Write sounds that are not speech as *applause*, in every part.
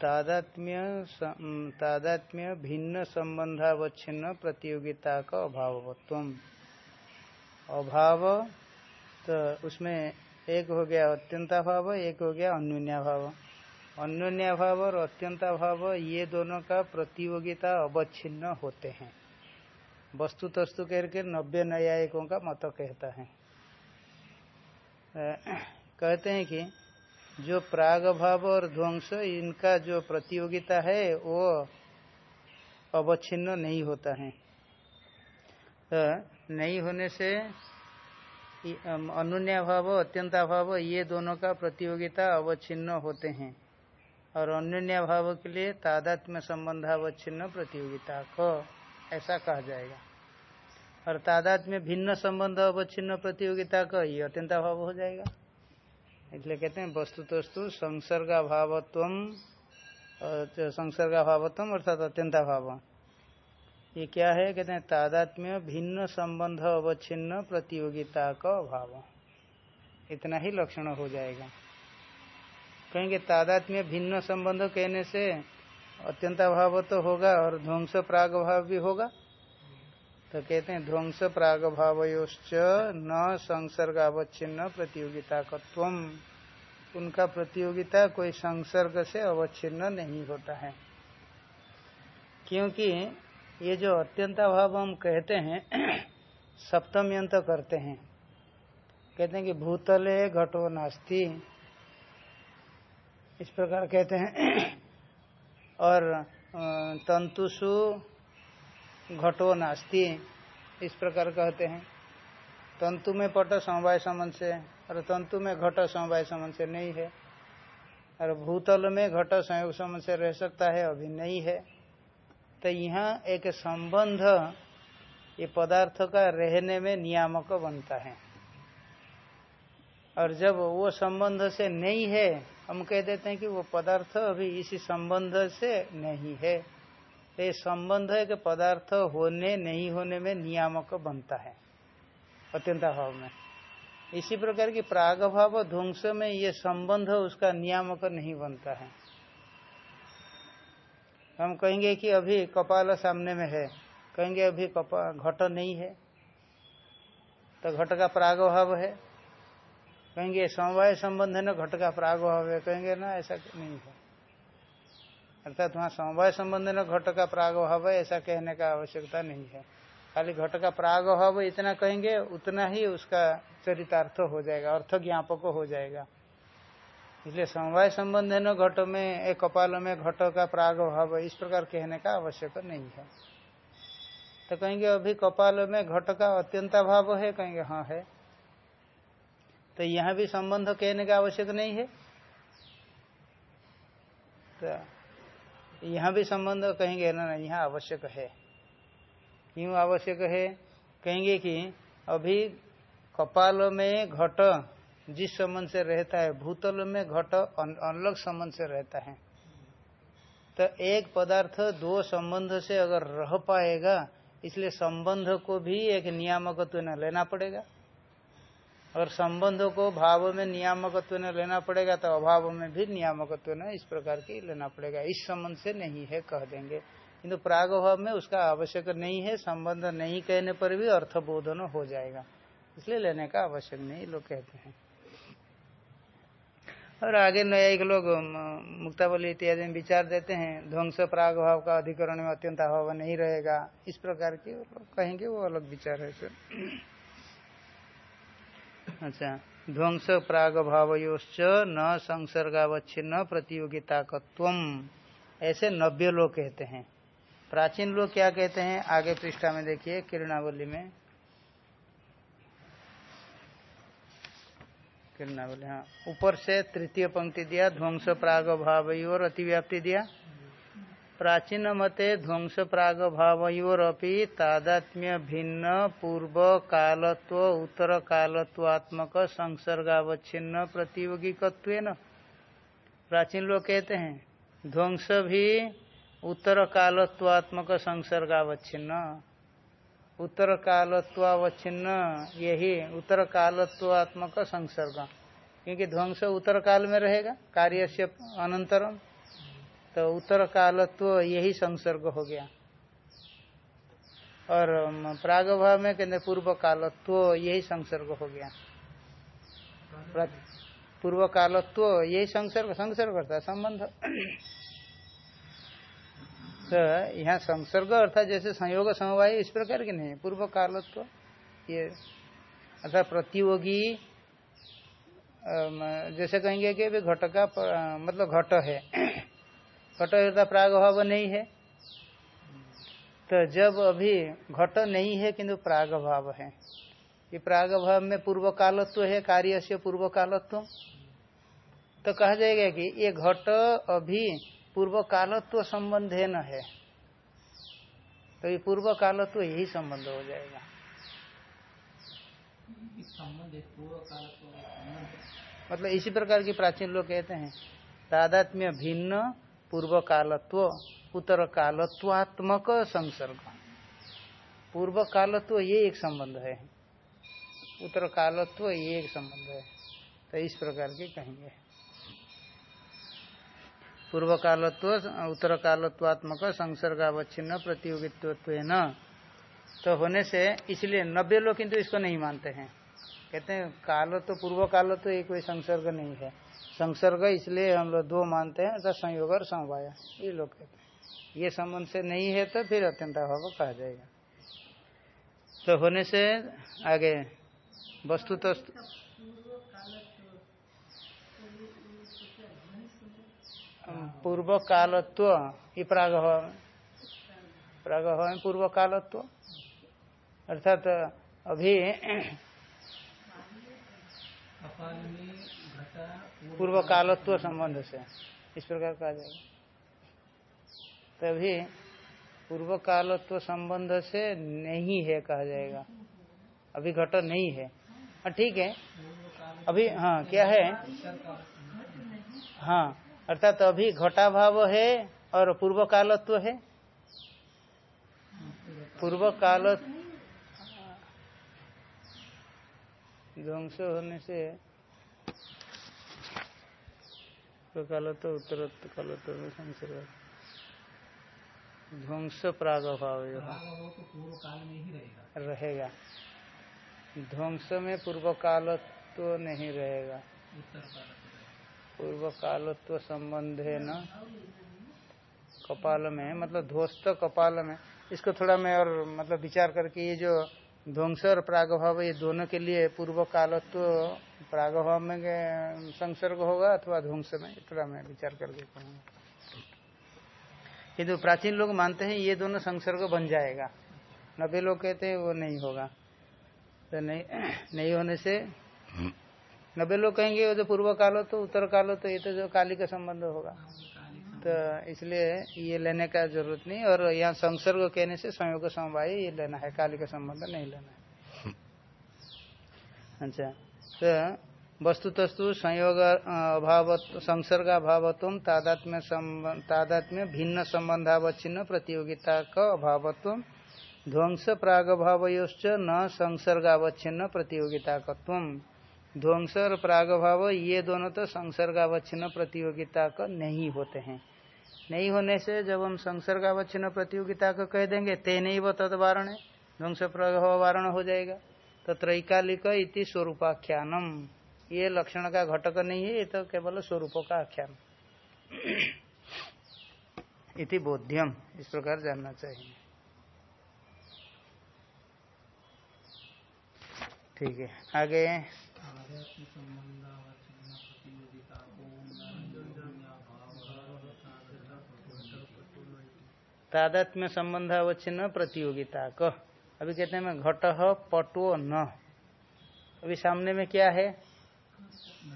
तादात्म्य तादात्म्य भिन्न संबंधावच्छिन्न प्रतियोगिता का अभावत्व अभाव तो उसमें एक हो गया अत्यंताभाव, एक हो गया अन्योन्याभाव। अन्योन्याभाव और अत्यंताभाव, ये दोनों का प्रतियोगिता अवच्छिन्न होते हैं। वस्तु तस्तु करके नब्बे न्यायिकों का मत कहता है। कहते हैं कि जो प्राग भाव और ध्वंस, इनका जो प्रतियोगिता है, वो अवच्छिन्न नहीं होता है। तो नहीं होने से अनुन्या भाव अत्यंता भाव ये दोनों का प्रतियोगिता अवच्छिन्न होते हैं। और अन्य भाव के लिए तादात्म्य संबंधावच्छिन्न प्रतियोगिता को ऐसा कहा जाएगा। और तादात्म्य भिन्न संबंध अवच्छिन्न प्रतियोगिता का ये अत्यंता भाव हो जाएगा। इसलिए कहते हैं वस्तु तस्तु संसर्गा भावत्व संसर्गा भावत्व अर्थात अत्यंता भाव ये क्या है? कहते हैं तादात्म्य भिन्न संबंध अवच्छिन्न प्रतियोगिता का अभाव। इतना ही लक्षण हो जाएगा। कहेंगे तादात्म्य भिन्न संबंध कहने से अत्यंता भाव तो होगा और ध्वंस प्राग भाव भी होगा। तो कहते हैं, ध्वंस प्राग भावयोश्च न संसर्ग अवच्छिन्न प्रतियोगिता कत्वम उनका प्रतियोगिता कोई संसर्ग से अवच्छिन्न नहीं होता है। क्योंकि ये जो अत्यंता भाव हम कहते हैं सप्तम यंत करते हैं। कहते हैं कि भूतले घटो नास्ती। इस प्रकार कहते हैं। और तंतुषु घटो नास्ती, इस प्रकार कहते हैं। तंतु में पट समवाय समन से, और तंतु में घट समवाय समन से नहीं है। और भूतल में घट संयोग समन से रह सकता है, अभी नहीं है। तो यहाँ एक संबंध, ये पदार्थ का रहने में नियामक बनता है। और जब वो संबंध से नहीं है, हम कह देते हैं कि वो पदार्थ अभी इसी संबंध से नहीं है। तो ये संबंध है कि पदार्थ होने नहीं होने में नियामक बनता है, अत्यंता भाव में। इसी प्रकार की प्राग भाव ध्वंस में ये संबंध उसका नियामक नहीं बनता है। हम कहेंगे कि अभी कपाल सामने में है, कहेंगे अभी कपा, घट नहीं है तो घट का प्राग भाव है। कहेंगे समवाय संबंध है ना, घट का प्राग भाव है, कहेंगे ना, ऐसा नहीं है। अर्थात वहाँ समवाय संबंध न घट का प्राग भाव है, ऐसा कहने का आवश्यकता नहीं है। खाली घट का प्राग भाव इतना कहेंगे, उतना ही उसका चरितार्थ हो जाएगा अर्थ ज्ञापक हो जाएगा। इसलिए समवाय संबंध न घट में एक कपाल में घट का प्राग भाव इस प्रकार कहने का आवश्यक नहीं है। तो कहेंगे, अभी कपाल में घट का अत्यंता भाव है, कहेंगे हाँ है। तो यहाँ भी संबंध कहने का आवश्यक नहीं है। तो यहाँ भी संबंध कहेंगे, ना यहाँ आवश्यक है। क्यों आवश्यक है? कहेंगे कि अभी कपाल में घट जिस संबंध से रहता है, भूतल में घट अलग संबंध से रहता है। तो एक पदार्थ दो संबंध से अगर रह पाएगा, इसलिए संबंध को भी एक नियामकत्व न लेना पड़ेगा। और संबंधों को भाव में नियामकत्व न लेना पड़ेगा तो अभाव में भी नियामकत्व न इस प्रकार की लेना पड़ेगा। इस संबंध से नहीं है कह देंगे। किंतु प्राग भाव में उसका आवश्यक नहीं है, संबंध नहीं कहने पर भी अर्थबोधन हो जाएगा। इसलिए लेने का आवश्यक नहीं, लोग कहते हैं। और आगे न्यायिक लोग मुक्तावली इत्यादि में विचार देते हैं, ध्वंस प्राग भाव का अधिकरण में अत्यंत अभाव नहीं रहेगा। इस प्रकार के कहेंगे, वो अलग विचार है सर। अच्छा। ध्वंस प्राग भावयोश्च न संसर्गावच्छिन्न प्रतियोगिता ऐसे नब्बे लोग कहते हैं। प्राचीन लोग क्या कहते हैं? आगे पृष्ठा में देखिए किरणावली में। किरणावली हाँ। ऊपर से तृतीय पंक्ति दिया, ध्वंस प्राग भाव और अतिव्याप्ति दिया। प्राचीन मते ध्वंस प्राग भावयोरपि तादात्म्य भिन्न पूर्व कालत्व उत्तर कालत्वात्मक संसर्गावच्छिन्न प्रतियोगिकत्व प्राचीन लोग कहते हैं ध्वंस भी उत्तर कालत्वात्मक संसर्गावच्छिन्न। उत्तर कालत्वावच्छिन्न यही उत्तर कालत्वात्मक संसर्ग। क्योंकि ध्वंस उत्तर काल में रहेगा कार्य से अनंतरम। तो उत्तर कालत्व तो यही संसर्ग हो गया। और प्राग भाव में कहते पूर्व कालत्व तो यही संसर्ग हो गया। पूर्व कालत्व तो यही संसर्ग संसर्ग करता संबंध। तो यहाँ संसर्ग अर्थात जैसे संयोग समवाय इस प्रकार के नहीं पूर्व कालत्व ये, अर्थात प्रतियोगी जैसे कहेंगे कि घट का मतलब घट है। घट अर्थात प्राग भाव नहीं है। तो जब अभी घट नहीं है किंतु प्राग भाव है। ये प्राग भाव में पूर्व कालत्व है कार्य से पूर्व कालत्व तो कहा जाएगा कि ये घट अभी पूर्व कालत्व संबंध है न है। तो ये पूर्व कालत्व यही संबंध हो जाएगा। मतलब इसी प्रकार की प्राचीन लोग कहते हैं तादात्म्य भिन्न पूर्व कालत्व उत्तर कालत्वात्मक संसर्ग। पूर्व कालत्व ये एक संबंध है। उत्तर कालत्व ये एक संबंध है। तो इस प्रकार के कहेंगे। पूर्व कालत्व उत्तर कालत्वात्मक संसर्ग अवच्छिन्न प्रतियोगित्व न तो होने से इसलिए नब्बे लोग किंतु इसको नहीं मानते हैं। कहते हैं काल तो पूर्व काल तो ये कोई संसर्ग नहीं है। संसर्ग इसलिए हम लोग दो मानते हैं अर्थात संयोग और समवाय। ये लोग कहते हैं। ये संबंध से नहीं है तो फिर अत्यंत अभाव कहा जाएगा। तो होने से आगे वस्तु तो पूर्व कालत्व ये प्राग प्राग पूर्व कालत्व अर्थात अभी पूर्व कालत्व संबंध से। इस प्रकार कहा जाएगा। तभी पूर्व कालत्व संबंध से नहीं है कहा जाएगा। अभी घट नहीं है। हाँ ठीक है। अभी हाँ क्या है? हाँ अर्थात तो अभी घटा भाव है और पूर्व कालत्व है। पूर्व काल ध्वंस होने से काल तो उत्तर काल तो संसर्ग ध्वंस प्राग भाव रहेगा। ध्वंस में पूर्व काल तो नहीं रहेगा। पूर्व कालत्व संबंध है न? कपाल में मतलब ध्वस्त कपाल में। इसको थोड़ा मैं और मतलब विचार करके ये जो ध्वंस और प्रागभाव ये दोनों के लिए पूर्व कालत्व प्रागभाव में संसर्ग होगा अथवा ध्वंस में? थोड़ा मैं विचार करके कहूँगा किंतु प्राचीन लोग मानते हैं ये दोनों संसर्ग बन जाएगा। नब्बे लोग कहते हैं वो नहीं होगा। तो नहीं *clears throat* नहीं होने से नब्बे लोग कहेंगे वो जो पूर्व कालो तो उत्तर कालो तो ये तो जो काली का संबंध होगा। तो इसलिए ये लेने का ज़रूरत नहीं और यहाँ संसर्ग कहने से संयोग समवाय ये लेना है काली का संबंध नहीं लेना है। अच्छा तो वस्तु तस्तु संयोग अभाव संसर्ग अभावत्व तादात्म्य तादात्म्य भिन्न संबंधावच्छिन्न प्रतियोगिता का अभावत्व ध्वंस प्राग भाव न संसर्गावच्छिन्न प्रतियोगिता का ध्वंस और प्राग भाव ये दोनों तो संसर्गावच्छिन्न प्रतियोगिता का नहीं होते हैं। नहीं होने से जब हम संसर्गावच्छिन्न प्रतियोगिता को कह देंगे, ते नहीं वो तदवारण ध्वंस प्रभाव वारण हो जाएगा। तो त्रैकालिक इति स्वरूपाख्यानम। ये लक्षण का घटक नहीं है, ये तो केवल स्वरूपों का आख्यान इति बोध्यम, इस प्रकार जानना चाहिए। ठीक है, आगे। तादात्म्य संबंध अवच्छिन्न प्रतियोगिता, क। अभी कहते हैं मैं घट पटो न। अभी सामने में क्या है?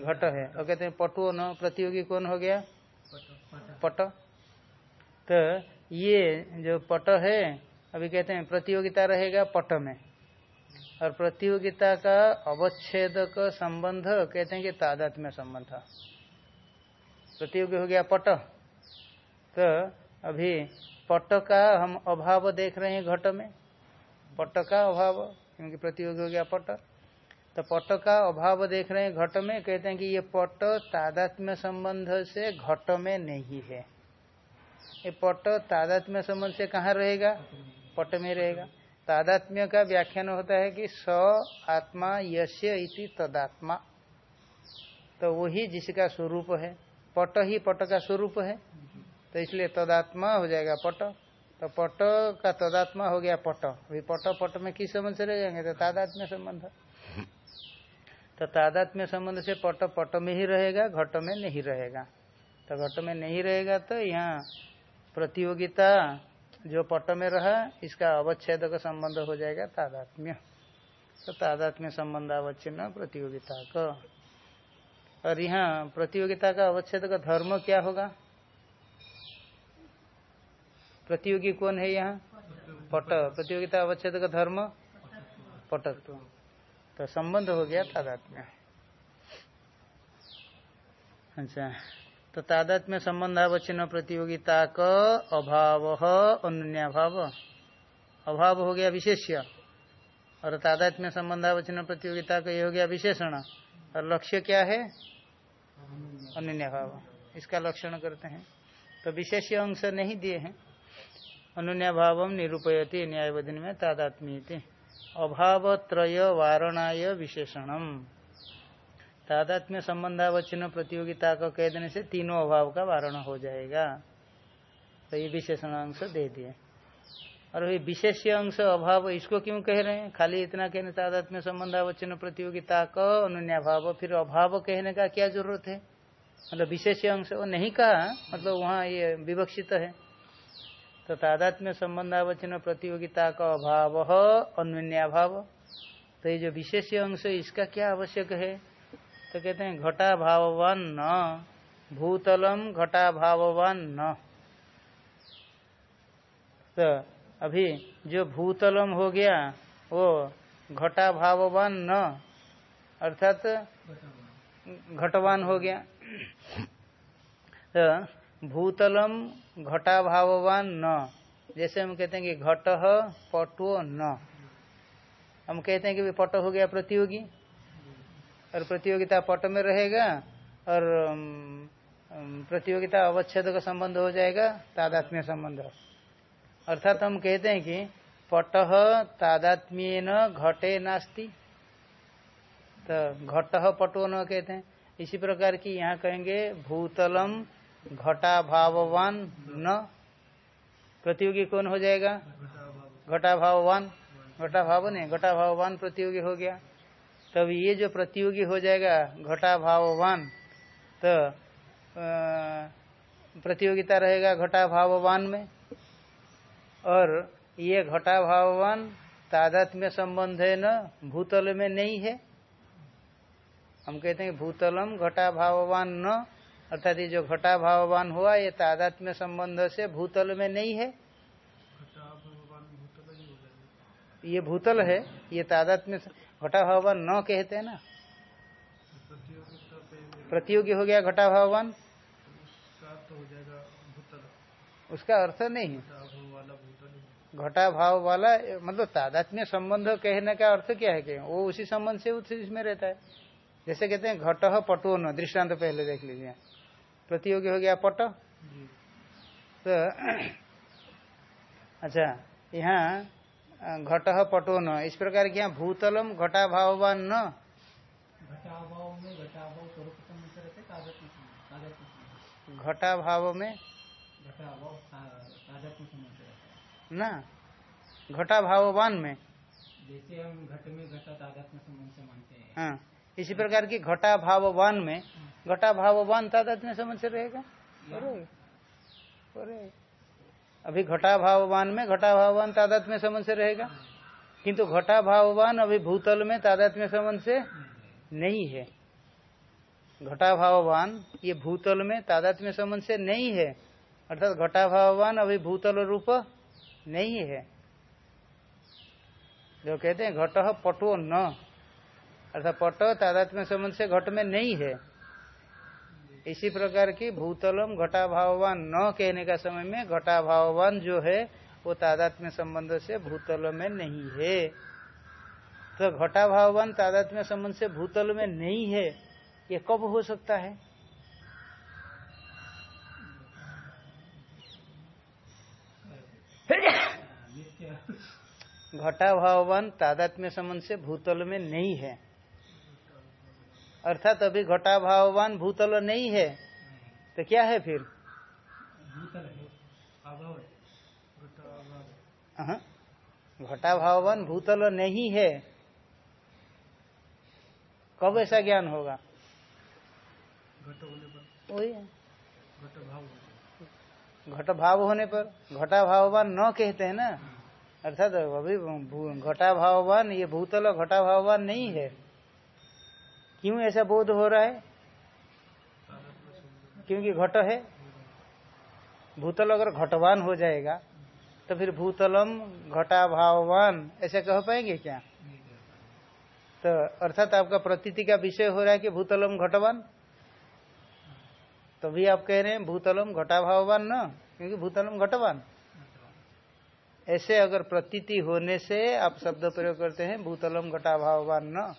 घट है। और कहते हैं पटो न, प्रतियोगी कौन हो गया? पट। तो ये जो पट है, अभी कहते हैं प्रतियोगिता रहेगा पट में। और प्रतियोगिता का अवच्छेद का संबंध कहते हैं कि तादात्म्य संबंध। प्रतियोगी हो गया पट। तो अभी पट का हम अभाव देख रहे हैं घट में। पट का अभाव, क्योंकि प्रतियोगी हो गया पट। तो पट का अभाव देख रहे हैं घट में, कहते हैं कि ये पट तादात्म्य संबंध से घट में नहीं है। ये पट तादात्म्य संबंध से कहाँ रहेगा? पट में रहेगा। तादात्म्य का व्याख्यान होता है कि स आत्मा यश्य इति तदात्मा। तो वही जिसका स्वरूप है। पट ही पट का स्वरूप है। तो इसलिए तदात्मा हो जाएगा पट। तो पट का तदात्मा हो गया पट। अभी पट पट में किस संबंध से रह जाएँगे? तो तादात्म्य संबंध। *laughs* तो तादात्म्य संबंध से पट पट में ही रहेगा घट में नहीं रहेगा। तो घट में नहीं रहेगा तो यहाँ प्रतियोगिता जो पट में रहा इसका अवच्छेद का संबंध हो जाएगा तादात्म्य। तो तादात्म्य संबंध अवच्छिन्न प्रतियोगिता का। और यहाँ प्रतियोगिता का अवच्छेद का धर्म क्या होगा? प्रतियोगी कौन है यहाँ? पट। प्रतियोगिता अवच्छेद का धर्म? पटत्व तो संबंध हो गया तादात्म्य। अच्छा। तो तादात्म्य संबंध संबंधावच्छिन्न प्रतियोगिता का अभाव अनुन्याभाव अभाव हो गया विशेष्य। और तादात्म्य संबंधावच्छिन्न प्रतियोगिता का ये हो गया विशेषण। और लक्ष्य क्या है? अन्य भाव इसका लक्षण करते हैं। तो विशेष अंश नहीं दिए हैं। अनुन्या भाव निरूपयती न्यायवधि में तादात्मी अभाव त्रय वारणाय विशेषणम। तादात्म्य संबंधावचिन्न प्रतियोगिता को कह देने से तीनों अभाव का वारण हो जाएगा। तो ये विशेषण अंश दे दिए। और ये विशेष अंश अभाव, इसको क्यों कह रहे हैं? खाली इतना कहने तादात्म्य संबंधावचिन्न प्रतियोगिता का अनुन्या भाव फिर अभाव कहने का क्या ज़रूरत है? मतलब विशेष अंश वो नहीं कहा मतलब वहाँ ये विवक्षित है। तो तादात्म्य संबंधावचन प्रतियोगिता का अभाव अन्यभाव तो ये जो विशेष अंश इसका क्या आवश्यक है? तो कहते हैं घटा भाववान न भूतलम घटा भाववान न तो अभी जो भूतलम हो गया वो घटा भाववान न अर्थात घटवान हो गया। तो भूतलम घटा भाववान न। जैसे हम कहते हैं कि घट पटो न। हम कहते हैं कि पट हो गया प्रतियोगी। और प्रतियोगिता पट में रहेगा और प्रतियोगिता अवच्छेद का संबंध हो जाएगा, तादात्म्य संबंध। अर्थात हम कहते हैं कि पट तादात्म्य न, घटे नास्ती। तो घट पटो न कहते हैं। इसी प्रकार की यहाँ कहेंगे, भूतलम घटा भाववान न। प्रतियोगी कौन हो जाएगा? घटा भाववान। घटा भाव नहीं, घटा भाववान प्रतियोगी हो गया। तब ये जो प्रतियोगी हो जाएगा, घटा भाववान तो प्रतियोगिता रहेगा घटा भाववान में। और ये घटा भाववान तादात्म्य संबंध है न, भूतल में नहीं है। हम कहते हैं भूतलम घटा भाववान न। अर्थात ये जो घटा भाववान हुआ ये तादात्म्य संबंध से भूतल में नहीं है? ये भूतल है ये तादात्म्य घटा भाववान न कहते हैं ना? प्रतियोगी हो गया घटा भाववान उसका अर्थ नहीं घटा भाव वाला मतलब तादात्म्य संबंध कहने का अर्थ क्या है कि वो उसी संबंध से उसमें रहता है? जैसे कहते हैं घट पटो न दृष्टांत पहले देख लीजिए। प्रतियोगी हो गया पट। तो *clears throat* अच्छा यहाँ घट पटो न। इस प्रकार की यहाँ भूतलम घटा भाववान न। घटा भाव में ना। घटा भाववान में? जैसे हम घट में घटा संबंध से मानते हैं। हाँ। इसी प्रकार की घटा भाववान में? घटा भाववान तादात्म्य संबंध से रहेगा। अभी घटा भाववान में, घटा भाववान तादात्म्य संबंध से रहेगा। किंतु घटा भाववान अभी भूतल में तादात्म्य संबंध से नहीं है। घटा भाववान ये भूतल में तादात्म्य संबंध से नहीं है। अर्थात घटा भाववान अभी भूतल रूप नहीं है। जो कहते हैं, घट पटो न। अर्थात पट तादात्म्य संबंध से घट में नहीं है। इसी प्रकार की भूतलम घटा भाववान न कहने का समय में घटा भाववान जो है वो तादात्म्य संबंध से भूतल में नहीं है। तो घटा भाववान तादात्म्य संबंध से भूतल में नहीं है ये कब हो सकता है? *coughs* घटा भाववान तादात्म्य संबंध से भूतल में नहीं है। अर्थात अभी घटा भाववान भूतल नहीं है तो क्या है फिर? भूतल है घटा भाववान भूतल नहीं है। कब ऐसा ज्ञान होगा? घट होने पर। वही है। घट भाव घट भाव होने पर घटा भाववान न कहते हैं ना? अर्थात अभी घटा भाववान ये भूतल घटा भाववान नहीं है। क्यों ऐसा बोध हो रहा है? क्योंकि घट है। भूतल अगर घटवान हो जाएगा तो फिर भूतलम घटा भाववान ऐसे कह पाएँगे क्या? तो अर्थात आपका प्रतीति का विषय हो रहा है कि भूतलम घटवान। तभी आप कह रहे हैं भूतलम घटा भाववान न, क्योंकि भूतलम घटवान। ऐसे अगर प्रतीति होने से आप शब्द प्रयोग करते हैं, भूतलम घटा भाववान न।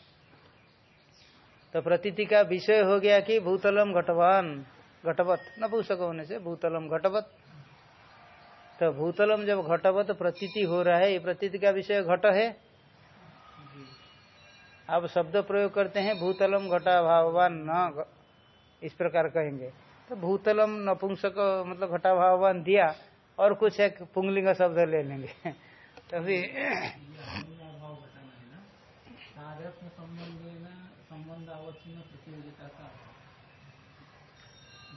तो प्रतीति का विषय हो गया कि भूतलम घटवान, घटवत नपुंसक होने से भूतलम घटवत। तो भूतलम जब घटवत प्रतीति हो रहा है, ये प्रतीति का विषय घट है। आप शब्द प्रयोग करते हैं, भूतलम घटा भाववान न इस प्रकार कहेंगे। तो भूतलम नपुंसक मतलब घटा भाववान दिया, और कुछ एक पुंगलिंग शब्द ले लेंगे। *laughs* तभी संबंध अवच्छिन्न प्रतियोगिता का।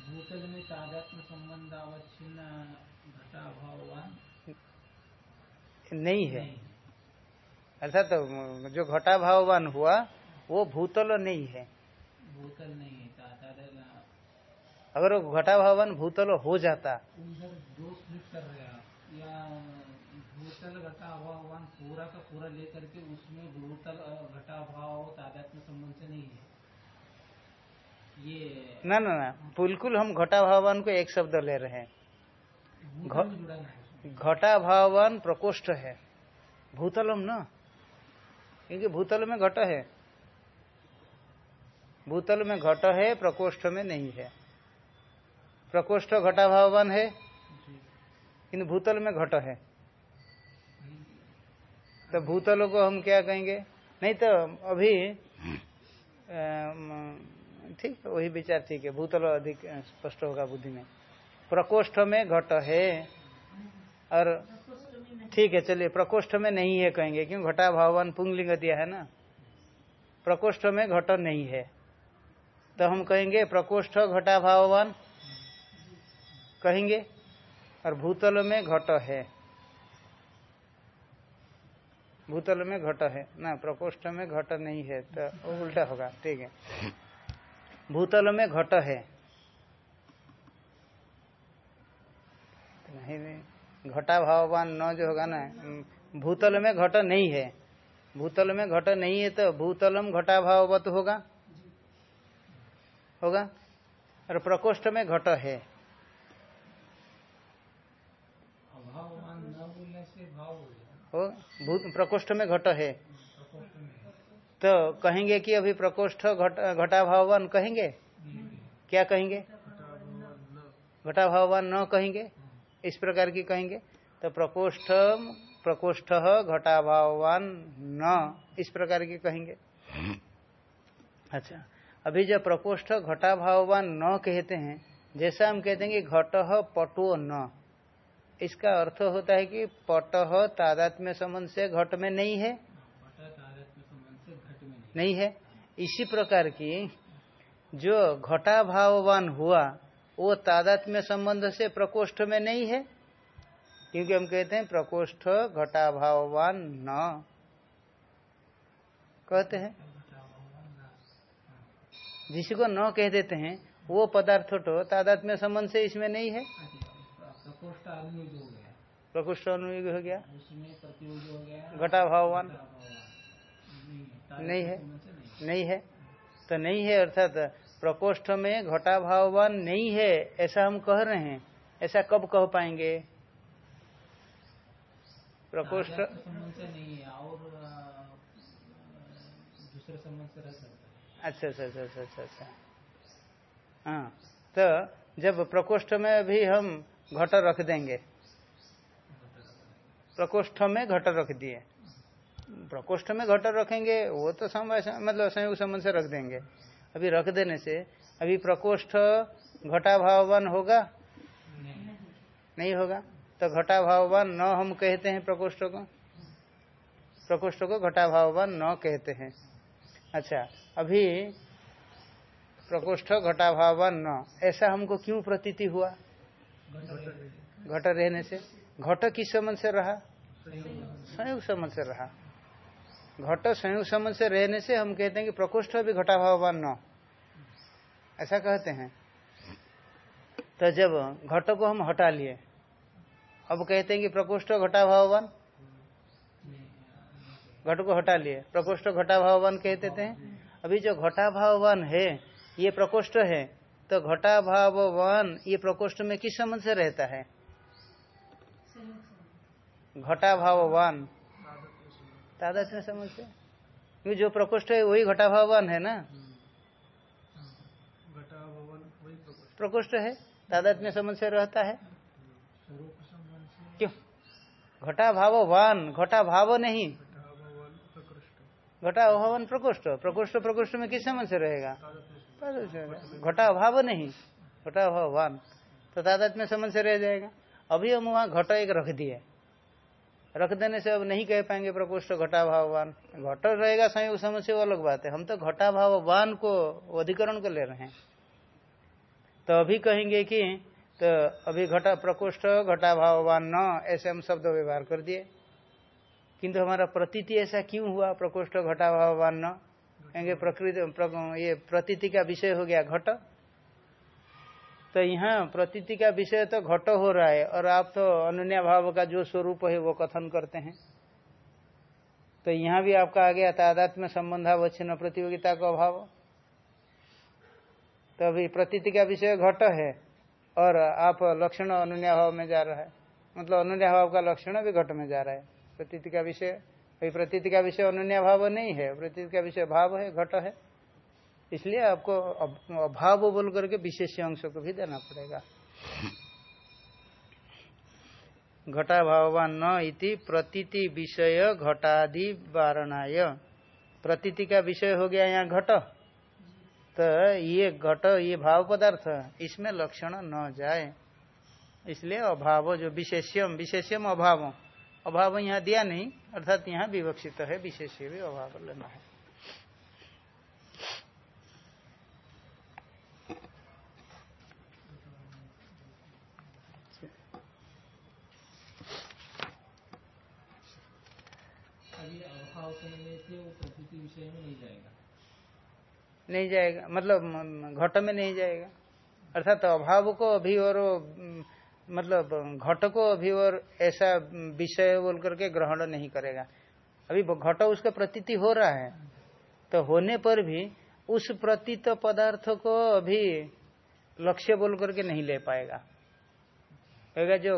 भूतल में तादात्म्य संबंध अवच्छिन्न घटा भाववान नहीं है। अर्थात तो जो घटा भाववान हुआ वो भूतल नहीं है। भूतल नहीं है ता- तादात्म्य अगर वो घटा भाववान भूतल हो जाता। उधर दो स्प्लिट कर रहे भूतल घटा भाववान पूरा का पूरा लेकर के उसमें भूतल और घटा भाव तादात्म्य संबंध से नहीं है। ये ना ना ना बिल्कुल हम घटा भाववान को एक शब्द ले रहे हैं। घटा भाववान प्रकोष्ठ है। भूतलम न? क्योंकि भूतल में घट है। भूतल में घट है प्रकोष्ठ में नहीं है। प्रकोष्ठ घटा भाववान है। किंतु भूतल में घट है। तो भूतल को हम क्या कहेंगे? नहीं तो अभी ठीक, वही विचार ठीक है। भूतल अधिक स्पष्ट होगा बुद्धि में। प्रकोष्ठ में घट है। और ठीक है, चलिए, प्रकोष्ठ में नहीं है कहेंगे, क्यों? घटा भाववान पुंगलिंग दिया है ना? प्रकोष्ठ में घट नहीं है। तो हम कहेंगे, प्रकोष्ठ घटा भाववान कहेंगे, और भूतल में घट है। भूतल में घट है। ना, प्रकोष्ठ में घट नहीं है तो उल्टा होगा, ठीक है। भूतल में घट है। नहीं नहीं घटा भाववान न जो होगा ना भूतल में घट नहीं है। भूतल में घट नहीं है तो भूतलम घटा भाववत होगा। होगा? और प्रकोष्ठ में घट है अभाववान न बोलने से भाव भूत प्रकोष्ठ में घट है। तो कहेंगे कि अभी प्रकोष्ठ घट घटा भाववान कहेंगे? क्या कहेंगे? घटा भाववान न कहेंगे? इस प्रकार की कहेंगे। तो प्रकोष्ठ प्रकोष्ठ घटा भाववान न, इस प्रकार की कहेंगे। अच्छा अभी जब प्रकोष्ठ घटा भाववान न कहते हैं, जैसा हम कहते हैं कि घट पटो न। इसका अर्थ होता है कि पट तादात्म्य संबंध से घट में नहीं है। संबंध से घट में नहीं। नहीं है। इसी प्रकार की जो घटा भाववान हुआ वो तादात्म्य संबंध से प्रकोष्ठ में नहीं है। क्योंकि हम कहते हैं प्रकोष्ठ घटा भाववान न। कहते हैं। जिसको न कह देते हैं वो पदार्थ तो तादात्म्य संबंध से इसमें नहीं है। प्रकोष्ठ अनुयुग हो गया? प्रकोष्ठ अनुयोगी हो गया उसमें प्रतियोगी हो गया। घटा भाववान? नहीं है। नहीं। है? तो नहीं है अर्थात प्रकोष्ठ में घटा भाववान नहीं है ऐसा हम कह रहे हैं। ऐसा कब कह पाएँगे? प्रकोष्ठ नहीं है और दूसरे संबंध से रह सकता है। अच्छा अच्छा अच्छा अच्छा अच्छा अच्छा। हाँ तो जब प्रकोष्ठ में अभी हम घट रख देंगे। प्रकोष्ठ में घट रख दिए। प्रकोष्ठ में घट रखेंगे, वो तो समय मतलब संयोग संबंध से रख देंगे। अभी रख देने से, अभी प्रकोष्ठ घटा भाववान होगा? नहीं नहीं होगा। तो घटा भाववान न हम कहते हैं प्रकोष्ठ को। प्रकोष्ठ को घटा भाववान न कहते हैं। अच्छा अभी प्रकोष्ठ घटा भाववान न ऐसा हमको क्यों प्रतीति हुआ? घट रहने से। घट किस संबंध से रहा? संयोग संबंध से रहा। घट संयोग संबंध से रहने से हम कहते हैं कि प्रकोष्ठ भी घटा भाववान न ऐसा कहते हैं। तो जब घट को हम हटा लिए, अब कहते हैं कि प्रकोष्ठ घटा भाववान घट को हटा लिए, प्रकोष्ठ घटा भाववान कहते थे अभी जो घटा भाववान है ये प्रकोष्ठ है। तो घटा भाव वन ये प्रकोष्ठ में किस संबंध से रहता है? घटा भाव भाववान तादात्म्य संबंध से? क्योंकि जो प्रकोष्ठ है वही घटा भाववान है ना? प्रकोष्ठ। है? तादात्म्य संबंध से रहता है? क्यों घटा भाव वन घटा भाव नहीं। घटा भावन प्रकोष्ठ। प्रकोष्ठ प्रकोष्ठ में किस संबंध से रहेगा? घटा अभाव नहीं, घटा अभाववान तो तादात्म्य संबंध से रह जाएगा। अभी हम वहाँ घट एक रख दिए। रख देने से अब नहीं कह पाएँगे प्रकोष्ठ घटा भाववान घट रहेगा संयोग समझ से वो अलग बात है। हम तो घटा भाववान को अधिकरण को ले रहे हैं। तो अभी कहेंगे कि तो अभी घटा प्रकोष्ठ, घटा भाववान न, ऐसे हम शब्द व्यवहार कर दिए। किंतु हमारा प्रतीति ऐसा क्यों हुआ? प्रकोष्ठ घटा भाववान न कहेंगे प्रकृति प्र, ये प्रतीति का विषय हो गया घट। तो यहाँ प्रतीति का विषय तो घट हो रहा है और आप तो अनन्या भाव का जो स्वरूप है वो कथन करते हैं। तो यहाँ भी आपका आ गया तादात्म्य संबंधावच्छिन्न प्रतियोगिता का अभाव। तो अभी प्रतीति का विषय घट है और आप लक्षण अनन्या भाव में जा रहा है। मतलब अनन्या भाव का लक्षण भी घट में जा रहा है। प्रतीति का विषय। भाई प्रतीति का विषय अनन्या भाव नहीं है। प्रतीति का विषय भाव है, घट है। इसलिए आपको अभाव बोल करके विशेष अंश को भी देना पड़ेगा। घटा भाववान न इति प्रतीति विषय घटादि वारणाय। प्रतीति का विषय हो गया यहाँ घट। तो ये घट, ये भाव पदार्थ, इसमें लक्षण न जाए। इसलिए अभाव जो विशेष्यम विशेष्यम अभाव। अभाव यहाँ दिया नहीं अर्थात यहाँ विवक्षित है विशेष भी अभाव लेना है। अभी अभाव कहने से वो प्रकृति विषय में नहीं जाएगा। नहीं जाएगा मतलब घट में नहीं जाएगा। अर्थात तो अभाव को अभी और मतलब घट को अभी और ऐसा विषय बोल करके ग्रहण नहीं करेगा। अभी घट उसका प्रतीति हो रहा है तो होने पर भी उस प्रतीत पदार्थ को अभी लक्ष्य बोल करके नहीं ले पाएगा। कहेगा जो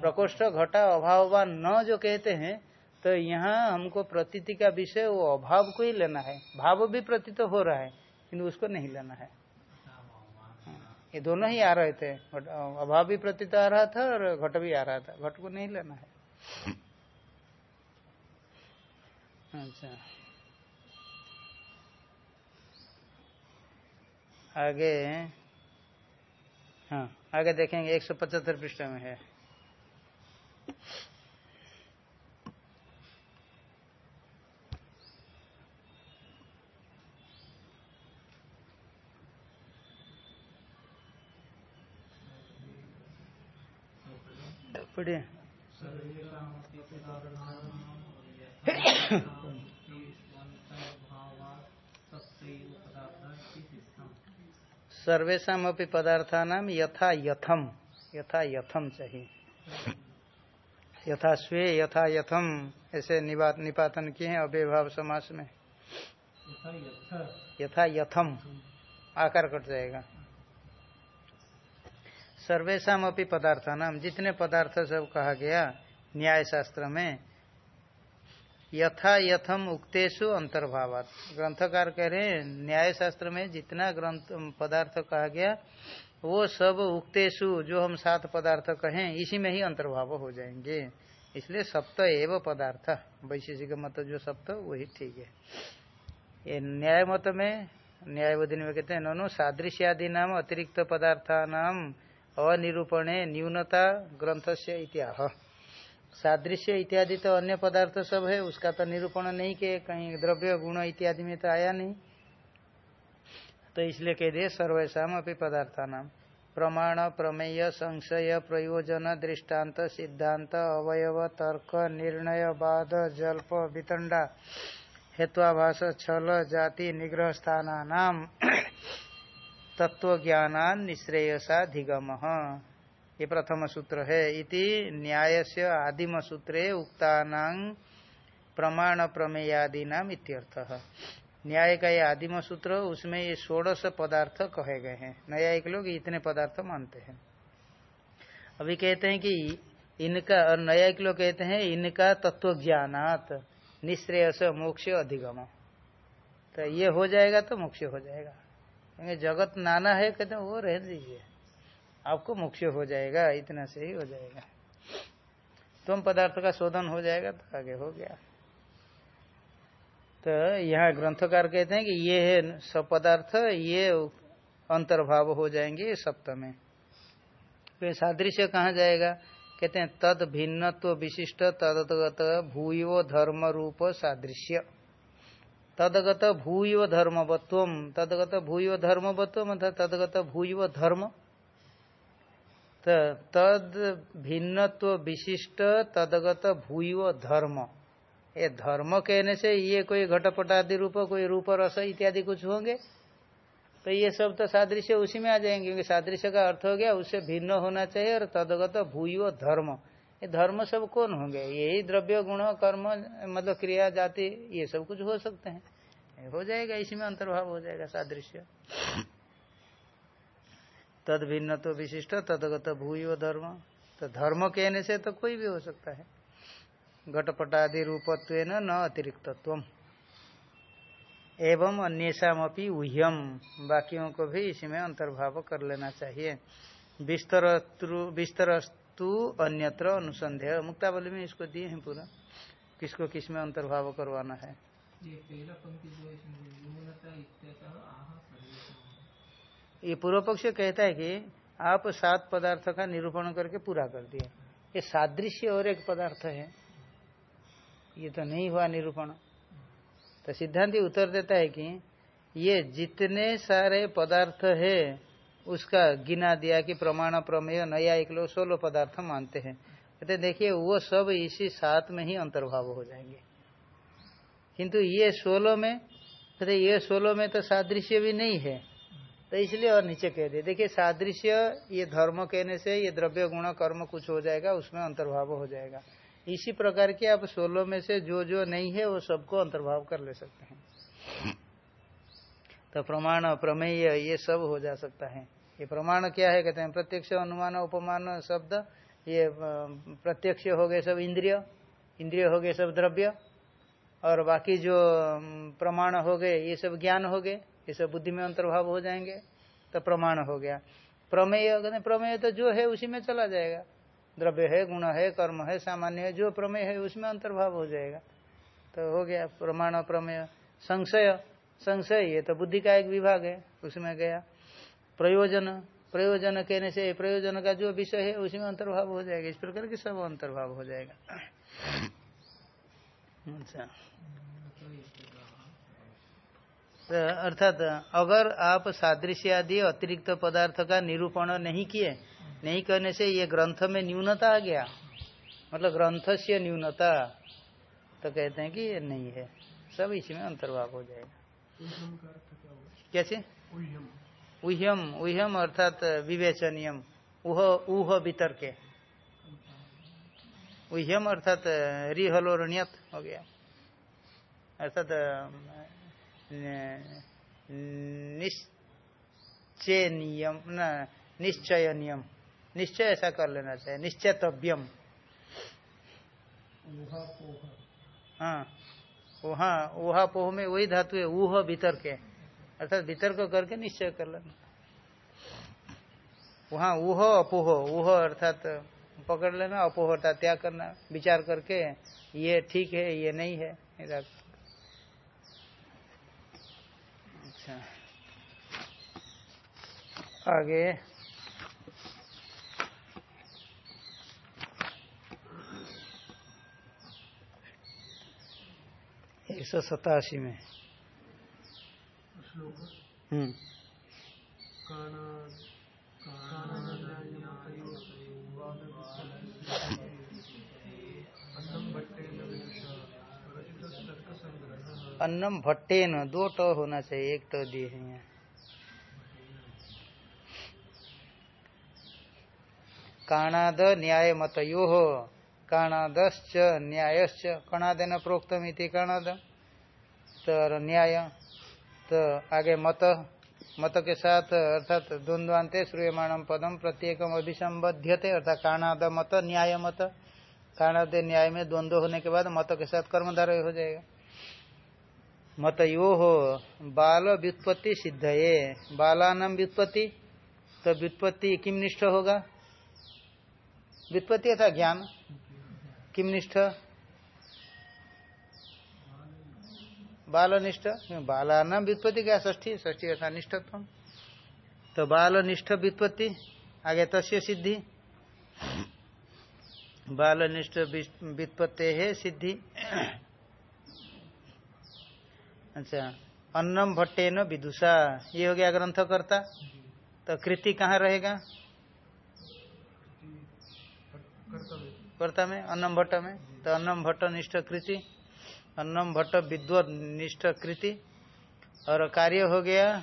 प्रकोष्ठ घटा अभाववान न जो कहते हैं तो यहाँ हमको प्रतीति का विषय वो अभाव को ही लेना है। भाव भी प्रतीत हो रहा है, किंतु उसको नहीं लेना है। ये दोनों ही आ रहे थे। अभाव भी प्रतीत आ रहा था और घट भी आ रहा था। घट को नहीं लेना है। अच्छा। आगे हाँ आगे देखेंगे। एक सौ पचहत्तर पृष्ठ में है। पढ़िए सर्वेशा अपनी पदार्था नाम यथा यथम यथा यथम चाहिए। यथा स्वे, यथा यथम, ऐसे निपातन किए हैं अव्यभाव समास में। यथा यथम, आकार कट जाएगा। सर्वेशा अपनी पदार्था नाम जितने पदार्थ सब कहा गया न्याय शास्त्र में यथा यथम उक्तेशु अंतर्भावात। ग्रंथकार कह रहे हैं न्याय शास्त्र में जितना ग्रंथ, पदार्थ कहा गया, वो सब उक्तेशु जो हम सात पदार्थ कहें, इसी में ही अंतर्भाव हो जाएँगे। इसलिए सप्त एव पदार्थ। वैशेषिक मत जो सप्त, वही ठीक है। ये न्याय मत में, न्यायवधि में कहते हैं, ननु सादृश्यादि नाम अतिरिक्त पदार्था नाम अनिरूपणे न्यूनता ग्रंथ से इत्याह। सादृश्य इत्यादि तो अन्य पदार्थ सब है, उसका तो निरूपण नहीं के कहीं द्रव्य, गुण इत्यादि में तो आया नहीं। तो इसलिए कह दिए सर्वेशम अपनी पदार्था नाम प्रमाण, प्रमेय, संशय, प्रयोजन दृष्टांत सिद्धांत अवयव, तर्क, निर्णय बाद जल्प, वितंडा हेत्वाभाष छल, जाति, निग्रह स्थान तत्व ज्ञान निश्रेयसाधिगम। ये प्रथम सूत्र है। इति न्याय से आदिम सूत्रे उक्ता प्रमाण प्रमेयादि नाम इत्यर्थ। न्याय का ये आदिम सूत्र उसमें ये षोड़श पदार्थ कहे गए हैं। न्यायिक लोग इतने पदार्थ मानते हैं। अभी कहते हैं कि इनका, और न्यायिक लोग कहते हैं इनका तत्व ज्ञानात निश्रेय से मोक्ष अधिगम। तो ये हो जाएगा तो मोक्ष हो जाएगा। जगत नाना है, कहते हैं, वो रह दीजिए। आपको मुख्य हो जाएगा, इतना से ही हो जाएगा। तुम पदार्थ का शोधन हो जाएगा तो आगे हो गया। तो यहाँ ग्रंथकार कहते हैं कि ये है सब पदार्थ, ये अंतर्भाव हो जाएँगे सप्तम। तो सादृश्य कहा जाएगा? कहते हैं तद भिन्नत्व विशिष्ट तदगत भूयो धर्म रूप सादृश्य। तदगत भूयो धर्मवत्व तदगत भूयो धर्मवत्व अर्थात तदगत भूयो धर्म। तो तद भिन्नत्व विशिष्ट तदगत भूयो धर्म। ये धर्म कहने से ये कोई घटपट आदि रूप, कोई रूप, रस इत्यादि कुछ होंगे? तो ये सब तो सादृश्य उसी में आ जाएँगे, क्योंकि सादृश्य का अर्थ हो गया, उससे भिन्न होना चाहिए और तदगत भूयो धर्म। ये धर्म सब कौन होंगे? यही द्रव्य, गुण, कर्म मतलब क्रिया, जाति, ये सब कुछ हो सकते हैं। हो जाएगा इसी में अंतर्भाव हो जाएगा, सादृश्य। तद भिन्न तो विशिष्ट, तदगत भूयो धर्म। तो धर्म कहने से तो कोई भी हो सकता है। घटपटादि रूपत्व न अतिरिक्तत्व एवं अन्यम उह्यम। बाकियों को भी इसी में अंतर्भाव कर लेना चाहिए। विस्तरस्तु अन्यत्र अनुसंधेय। मुक्तावली में इसको दिए हैं पूरा। किसको किसमें अंतर्भाव करवाना है? ये पूर्व पक्ष कहता है कि आप सात पदार्थ का निरूपण करके पूरा कर दिए। ये सादृश्य और एक पदार्थ है। ये तो नहीं हुआ निरूपण। तो सिद्धांत उत्तर देता है कि ये जितने सारे पदार्थ है, उसका गिना दिया कि प्रमाण, प्रमेय, नया एक लोग सोलह पदार्थ मानते हैं। कहते देखिए, वो सब इसी सात में ही अंतर्भाव हो जाएँगे। किंतु ये सोलह में कहते ये सोलह में तो सादृश्य भी नहीं है। तो इसलिए और नीचे कह दिए। देखिए, सादृश्य, ये धर्म कहने से, ये द्रव्य, गुण, कर्म कुछ हो जाएगा, उसमें अंतर्भाव हो जाएगा। इसी प्रकार के आप सोलह में से जो जो नहीं है, वो सबको अंतर्भाव कर ले सकते हैं। तो प्रमाण, प्रमेय, ये सब हो जा सकता है। ये प्रमाण क्या है, कहते हैं, प्रत्यक्ष, अनुमान, उपमान, शब्द, ये प्रत्यक्ष हो गए सब इंद्रिय इंद्रिय हो गए सब द्रव्य। और बाकी जो प्रमाण हो गए, ये सब ज्ञान हो गए, ये सब बुद्धि में अंतर्भाव हो जाएँगे तो प्रमाण हो गया। प्रमेय प्रमेय तो जो है उसी में चला जाएगा। द्रव्य है, गुण है, कर्म है, सामान्य है, जो प्रमेय है उसमें अंतर्भाव हो जाएगा। तो हो गया प्रमाण प्रमेय। संशय संशय, ये तो बुद्धि का एक विभाग है, उसमें गया। प्रयोजन प्रयोजन कहने से, प्रयोजन का जो विषय है उसमें अंतर्भाव हो जाएगा। इस प्रकार की सब अंतर्भाव हो जाएगा। अच्छा। अर्थात, अगर आप सादृश्य आदि अतिरिक्त पदार्थ का निरूपण नहीं किए, नहीं करने से ये ग्रंथ में न्यूनता आ गया। मतलब ग्रंथ से न्यूनता। तो कहते हैं कि ये नहीं है। सब इसमें अंतर्भाव हो जाएगा। कैसे? उह्यम। उह्यम अर्थात विवेचनियम। उह उह उह्यम अर्थात रिहलोरणियत। हो गया। अर्थात निश्चय नियम न निश्चय नियम। निश्चय ऐसा कर लेना चाहिए निश्चय निश्चयतव्यम हाँ वहाँ वहा पोह में वही धातु है ऊह भीतर के। अर्थात भीतर को करके निश्चय कर लेना। वहाँ ऊह अपोह ऊह अर्थात पकड़ लेना अपोह अर्थात त्याग करना विचार करके ये ठीक है ये नहीं है अच्छा। आगे। एक सौ सतासी में। हम्म। अन्नम भट्टेन दो ट होना चाहिए, एक ट दिए हैं काणाद न्याय मत यो हो काणादश्च न्यायश्च कणादेन प्रोक्तम इति काणाद। तो न्याय तो आगे मत। मत के साथ, अर्थात द्वंद्वान्ते श्रूयमाणम पदम प्रत्येकम अभिसंबध्यते अर्थात काणाद मत, न्याय मत। काणाद न्याय में द्वंद्व होने के बाद मत के साथ कर्मधारय हो जाएगा। मत यो हो, बाल व्युत्पत्ति सिद्ध ये बालानम व्युत्पत्ति तो व्युत्पत्ति किम निष्ठ होगा? व्युत्पत्ति था ज्ञान। किम निष्ठ? बालनिष्ठ बालानाम व्युत्पत्ति क्या? ष्ठी ष्ठी अर्थात निष्ठत्व तो बालनिष्ठ व्युत्पत्ति, आगे तस्य सिद्धि। बालनिष्ठ व्युत्पत्ति है सिद्धि। अच्छा अन्नम भट्टे न विदुषा। ये हो गया ग्रंथ करता तो कृति कहाँ रहेगा? कर्ता में, अन्नम भट्ट में। तो अन्नम भट्ट निष्ठ कृति। अन्नम भट्ट विद्वत निष्ठ कृति। और कार्य हो गया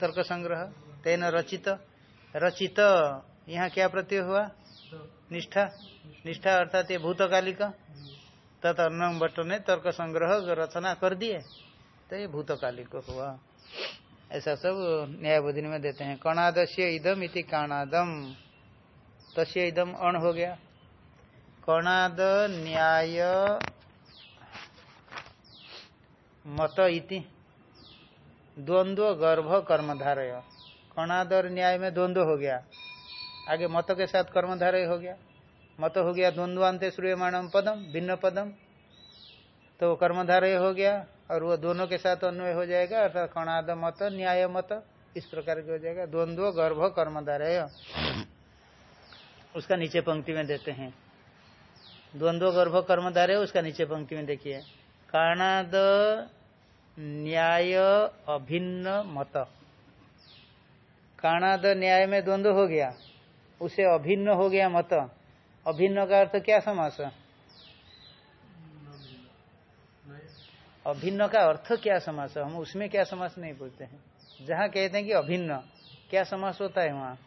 तर्क संग्रह, तेन रचित। रचित, यहाँ क्या प्रत्यय हुआ? निष्ठा। निष्ठा अर्थात ये भूतकालिक। तत् अन्नम भट्ट ने तर्क संग्रह, रचना कर दिए तो ये भूतकालिक हुआ। ऐसा सब न्यायबोधि में देते हैं। कणादस्य इदम इति काणादम तस्य इदम अण हो गया। कणाद न्याय मत इति। द्वंद्व गर्भ कर्मधारय। कणाद और न्याय में द्वंद्व हो गया। आगे मत के साथ कर्मधारय हो गया। मत हो गया द्वंद्वान्त श्रूयमाणम पदम भिन्न पदम तो कर्मधारय हो गया और वो दोनों के साथ अन्वय हो जाएगा, अर्थात कणाद मत, न्याय मत, इस प्रकार के हो जाएगा। द्वंद्व गर्भ कर्मधारय। उसका नीचे पंक्ति में देते हैं। द्वंद्व गर्भ कर्मधारय, उसका नीचे पंक्ति में देखिए। कर्णाद न्याय अभिन्न मत। कर्णाद न्याय में द्वंद्व हो गया, उसे अभिन्न हो गया मत। अभिन्न का अर्थ क्या समास अभिन्न का अर्थ क्या समास हम उसमें क्या समास नहीं बोलते हैं। जहाँ कहते हैं कि अभिन्न, क्या समास होता है वहाँ?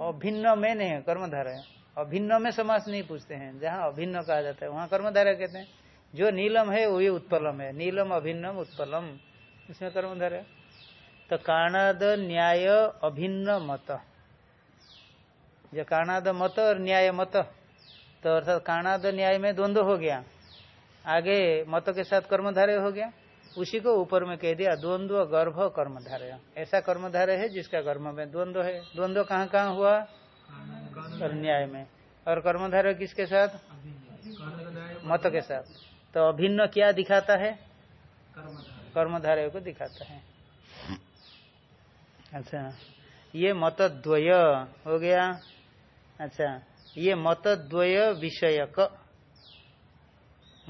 अभिन्न में नहीं है कर्मधारा है अभिन्न में समास नहीं पूछते हैं। जहाँ अभिन्न कहा जाता है, वहाँ कर्मधारा कहते हैं, जो नीलम है, वही उत्पलम है। नीलम अभिन्नम उत्पलम। इसमें कर्मधारा तो काणाद न्याय अभिन्न मत। जो काणाद मत और न्याय मत तो अर्थात काणाद न्याय में द्वंद्व हो गया। आगे मत के साथ कर्मधारय हो गया। उसी को ऊपर में कह दिया, द्वंद्व गर्भ कर्मधारय। ऐसा कर्मधारय है जिसका गर्भ में द्वंद्व है। द्वंद्व कहाँ कहाँ हुआ? और न्याय में। और कर्मधारय किसके साथ? मत के साथ। तो अभिन्न क्या दिखाता है? कर्मधारय को दिखाता है। अच्छा ये मत द्वय हो गया। अच्छा ये मत द्वय विषयक।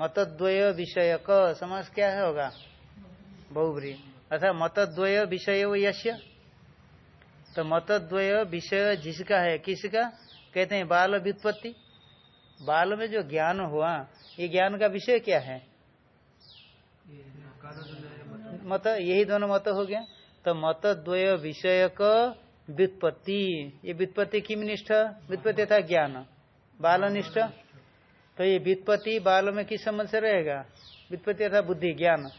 मतद्वय विषयक समझ क्या है होगा? बहुब्री अर्थात मतद्वय विषय यश्य तो मतद्वय विषय जिसका है, किसका? कहते हैं बाल व्युत्पत्ति। बाल में जो ज्ञान हुआ, ये ज्ञान का विषय क्या है? मत, यही दोनों मत हो गया। तो मत द्वय विषय व्युत्पत्ति। ये व्युत्पत्ति किम निष्ठ? व्युत्पत्ति था ज्ञान। बालनिष्ठ तो ये व्युत्पत्ति बाल में किस संबंध से रहेगा? व्युत्पत्ति अर्थात बुद्धि, ज्ञान।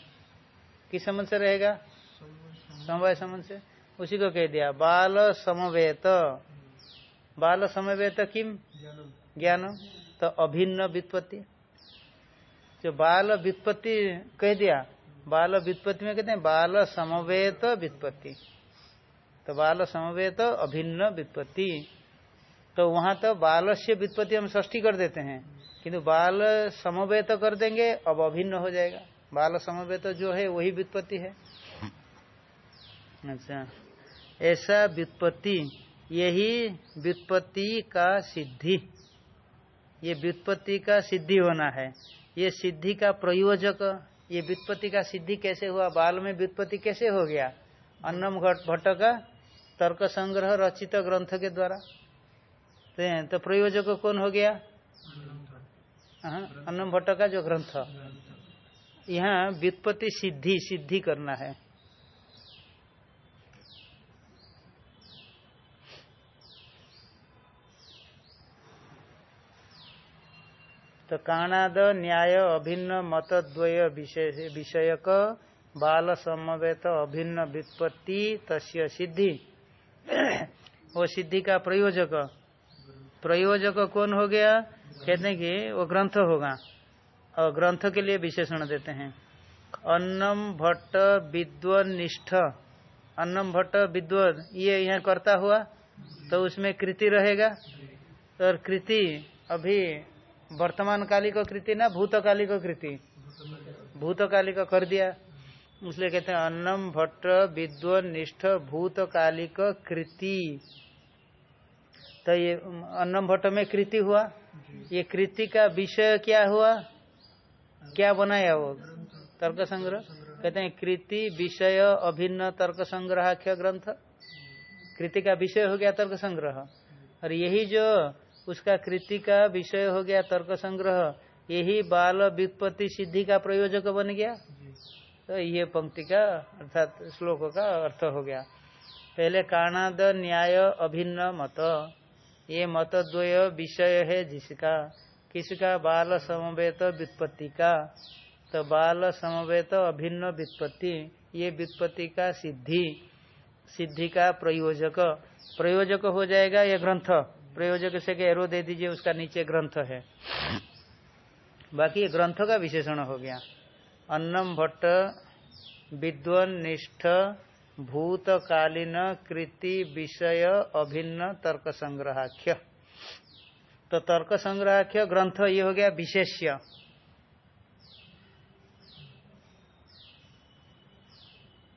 किस संबंध से रहेगा? समवाय संबंध से। उसी को कह दिया, बाल समवेत। बाल समवेत किम? ज्ञान तो अभिन्न व्युत्पत्ति। जो बाल व्युत्पत्ति कह दिया बाल व्युत्पत्ति में कहते हैं बाल समवेत व्युत्पत्ति। तो बाल समवेत अभिन्न व्युत्पत्ति। तो वहाँ तो बाल से व्युत्पत्ति हम ष्ठी कर देते हैं। किंतु बाल समवेत कर देंगे अब अभिन्न हो जाएगा। बाल समवेत जो है वही व्युत्पत्ति है। अच्छा। ऐसा व्युत्पत्ति यही व्युत्पत्ति का सिद्धि। ये व्युत्पत्ति का सिद्धि होना है। ये सिद्धि का प्रयोजक ये व्युत्पत्ति का सिद्धि कैसे हुआ? बाल में व्युत्पत्ति कैसे हो गया? अन्नम भट्ट का तर्क संग्रह रचित ग्रंथ के द्वारा। तो प्रयोजक कौन हो गया? हाँ, अन्नम भट्ट का जो ग्रंथ। यहाँ व्युत्पत्ति सिद्धि सिद्धि करना है। तो काणाद न्याय अभिन्न मतद्वय विषयक, बाल समवेत अभिन्न व्युत्पत्ति, तस्य सिद्धि। वो सिद्धि का प्रयोजक। प्रयोजक कौन हो गया? कहते हैं कि वो ग्रंथ होगा। और ग्रंथ के लिए विशेषण देते हैं। अन्नम भट्ट विद्वन निष्ठ अन्नम भट्ट विद्वन ये यहाँ करता हुआ तो उसमें कृति रहेगा। और कृति अभी वर्तमान कालिक कृति ना भूतकालिक कृति भूतकालिक कर दिया इसलिए कहते हैं अन्नम भट्ट विद्वन निष्ठ भूतकालिक कृति तो ये अन्नम भट्ट में कृति हुआ। ये कृति का विषय क्या हुआ? क्या बनाया वो? तर्क संग्रह कहते हैं कृति विषय अभिन्न तर्क संग्रहाख्य ग्रंथ कृति का विषय हो गया तर्क संग्रह और यही जो उसका कृति का विषय हो गया तर्क संग्रह यही बाल व्युत्पत्ति सिद्धि का प्रयोजक बन गया। तो ये पंक्ति का अर्थात श्लोक का अर्थ हो गया। पहले काणाद न्याय अभिन्न मत। ये मत द्वय विषय है जिसका। किसका? बाल समवेत व्युत्पत्ति का। तो बाल समवेत अभिन्न व्युत्पत्ति ये व्युत्पत्ति का सिद्धि सिद्धि का प्रयोजक। प्रयोजक हो जाएगा ये ग्रंथ। प्रयोजक से एरो दे दीजिए, उसका नीचे ग्रंथ है। बाकी ग्रंथ का विशेषण हो गया। अन्नम भट्ट, विद्वन निष्ठ, भूतकालीन, कृति, विषय, अभिन्न, तर्क संग्रहाख्य। तो तर्क संग्रहाख्य ग्रंथ ये हो गया विशेष्य।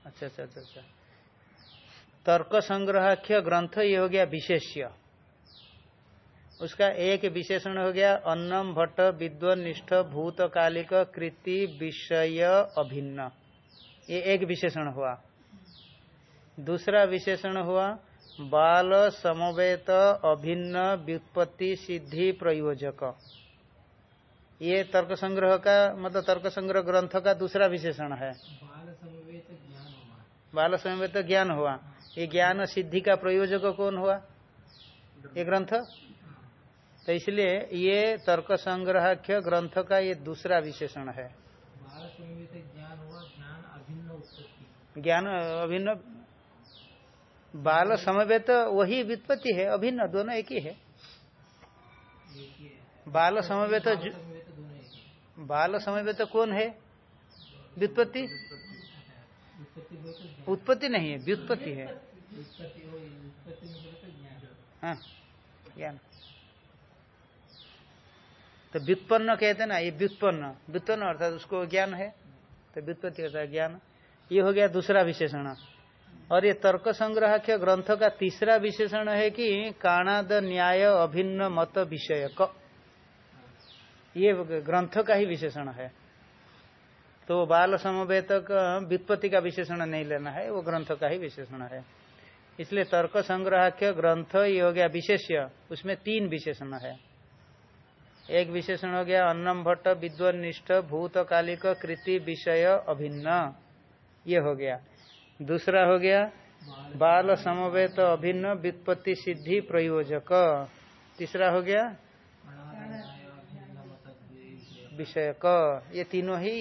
अच्छा अच्छा अच्छा अच्छा। तर्क संग्रहाख्य ग्रंथ ये हो गया विशेष्य। उसका एक विशेषण हो गया अन्नम भट्ट विद्वन निष्ठ भूतकालिक कृति विषय अभिन्न। ये एक विशेषण हुआ। दूसरा विशेषण हुआ बाल समवेत अभिन्न व्युत्पत्ति सिद्धि प्रयोजक। ये तर्क संग्रह का मतलब तर्क संग्रह ग्रंथ का दूसरा विशेषण है। बाल समवेत ज्ञान हुआ। ये ज्ञान सिद्धि का प्रयोजक कौन हुआ? ये ग्रंथ? तो इसलिए ये तर्क संग्रहाख्य ग्रंथ का ये दूसरा विशेषण है। ज्ञान, अभिन्न, बाल समवेत वही वित्पत्ति है, अभिन्न, दोनों एक ही है। बाल समवेत बाल समवेत कौन है? व्युत्पत्ति? उत्पत्ति नहीं है, व्युत्पत्ति है। हाँ ज्ञान। तो व्युत्पन्न कहते ना, ये व्युत्पन्न। व्युत्पन्न अर्थात उसको ज्ञान है तो व्युत्पत्ति है ज्ञान। ये हो गया दूसरा विशेषण। और ये तर्क संग्रह के ग्रंथ का तीसरा विशेषण है कि काणाद न्याय अभिन्न मत विषय ये ग्रंथ का ही विशेषण है। तो बाल समवेत व्युत्पत्ति का विशेषण नहीं लेना है, वो ग्रंथ का ही विशेषण है। इसलिए तर्क संग्रह के ग्रंथ, ये हो गया विशेष्य, उसमें तीन विशेषण है। एक विशेषण हो गया, अन्नम भट्ट विद्वनिष्ठ भूतकालिक कृति विषय अभिन्न। ये हो गया। दूसरा हो गया, बाल समवेत अभिन्न व्युत्पत्ति सिद्धि प्रयोजक। तीसरा हो गया विषय क ये तीनों ही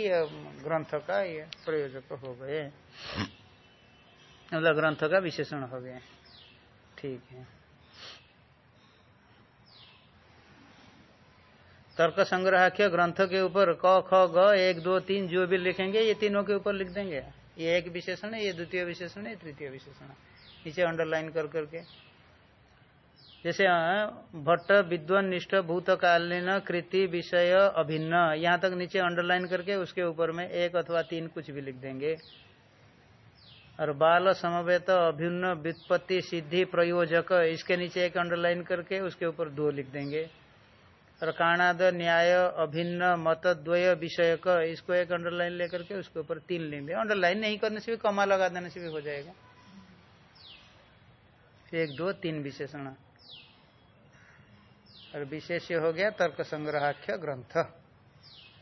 ग्रंथ का ये प्रयोजक हो गए। मतलब ग्रंथ का विशेषण हो गए। ठीक है। तर्क संग्रह संग्रहाख्य ग्रंथ के ऊपर क, ख, ग, एक, दो, तीन जो भी लिखेंगे, ये तीनों के ऊपर लिख देंगे। ये एक विशेषण है, ये द्वितीय विशेषण है तृतीय विशेषण नीचे अंडरलाइन कर करके। जैसे भट्ट, विद्वान, निष्ठ, भूतकालीन, कृति, विषय, अभिन्न। यहाँ तक नीचे अंडरलाइन करके उसके ऊपर में एक अथवा तीन कुछ भी लिख देंगे। और बाल, समवेत, अभिन्न, व्युत्पत्ति, सिद्धि, प्रयोजक, इसके नीचे एक अंडरलाइन करके उसके ऊपर दो लिख देंगे। और काणाद न्याय, अभिन्न, मत, द्वय विषय का इसको एक अंडरलाइन लेकर के उसके ऊपर तीन लिख देंगे अंडरलाइन नहीं करने से भी कमा लगा देने से भी हो जाएगा। एक, दो, तीन विशेषण। और विशेष्य हो गया, तर्क संग्रहाख्य ग्रंथ।